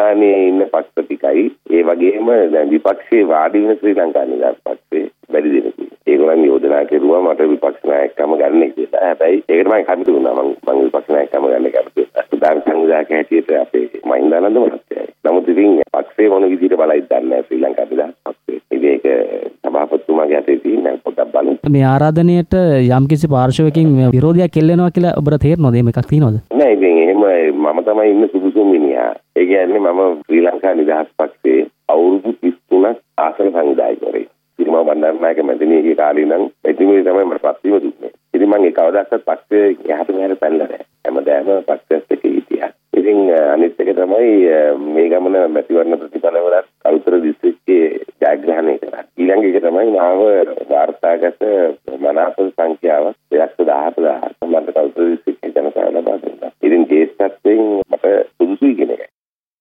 සංවිධානයේ ඉන්න පක්ෂ ටිකයි ඒ වගේම දැන් විපක්ෂයේ වාඩි වෙන ශ්‍රී ලංකා නිදහස් පක්ෂයේ වැඩි දෙනෙකුයි. ඒගොල්ලන් යෝජනා කෙරුවා මට විපක්ෂ නායකකම ගන්න කියලා. හැබැයි ඒකට මම කැමති වුණා මම මම විපක්ෂ නායකකම ගන්න කැමති. සුදාන සංවිධායක හැටියට අපේ මහින්දානන්ද මහත්තයයි. නමුත් ඉතින් පක්ෂේ මොන විදිහට බලයිද දන්නේ නැහැ ශ්‍රී ලංකා නිදහස් පක්ෂේ. ඉතින් ඒක සභාපතිතුමාගේ අතේ තියෙන පොඩ්ඩක් බලමු. මේ ආරාධනයට යම්කිසි පාර්ශවකින් විරෝධයක් කෙල්ලෙනවා කියලා ඔබට තේරෙනවද? මේක තියෙනවද? නෑ ඉතින් තමයි ඉන්න සුදුසුම මිනිහා. ඒ කියන්නේ මම ශ්‍රී ලංකා නිදහස් පක්ෂයේ අවුරුදු 33ක් ආසන සංවිධායකවරයෙක්. සිරිමා බණ්ඩාරනායක මැදිනියගේ කාලේ නම් එතුමිය තමයි මට පත්වීම දුන්නේ. ඉතින් මම ඒ කවදාවත් පක්ෂයේ යහත මෙහෙර පැනලා නෑ. හැමදාම පක්ෂයත් එක්ක හිටියා. ඉතින් අනිත් එක තමයි මේ ගමන මැතිවරණ ප්‍රතිඵල වලත් අලුතර දිස්ත්‍රික්කයේ ජයග්‍රහණය කරා. ඊළඟ එක තමයි මාව වාර්තා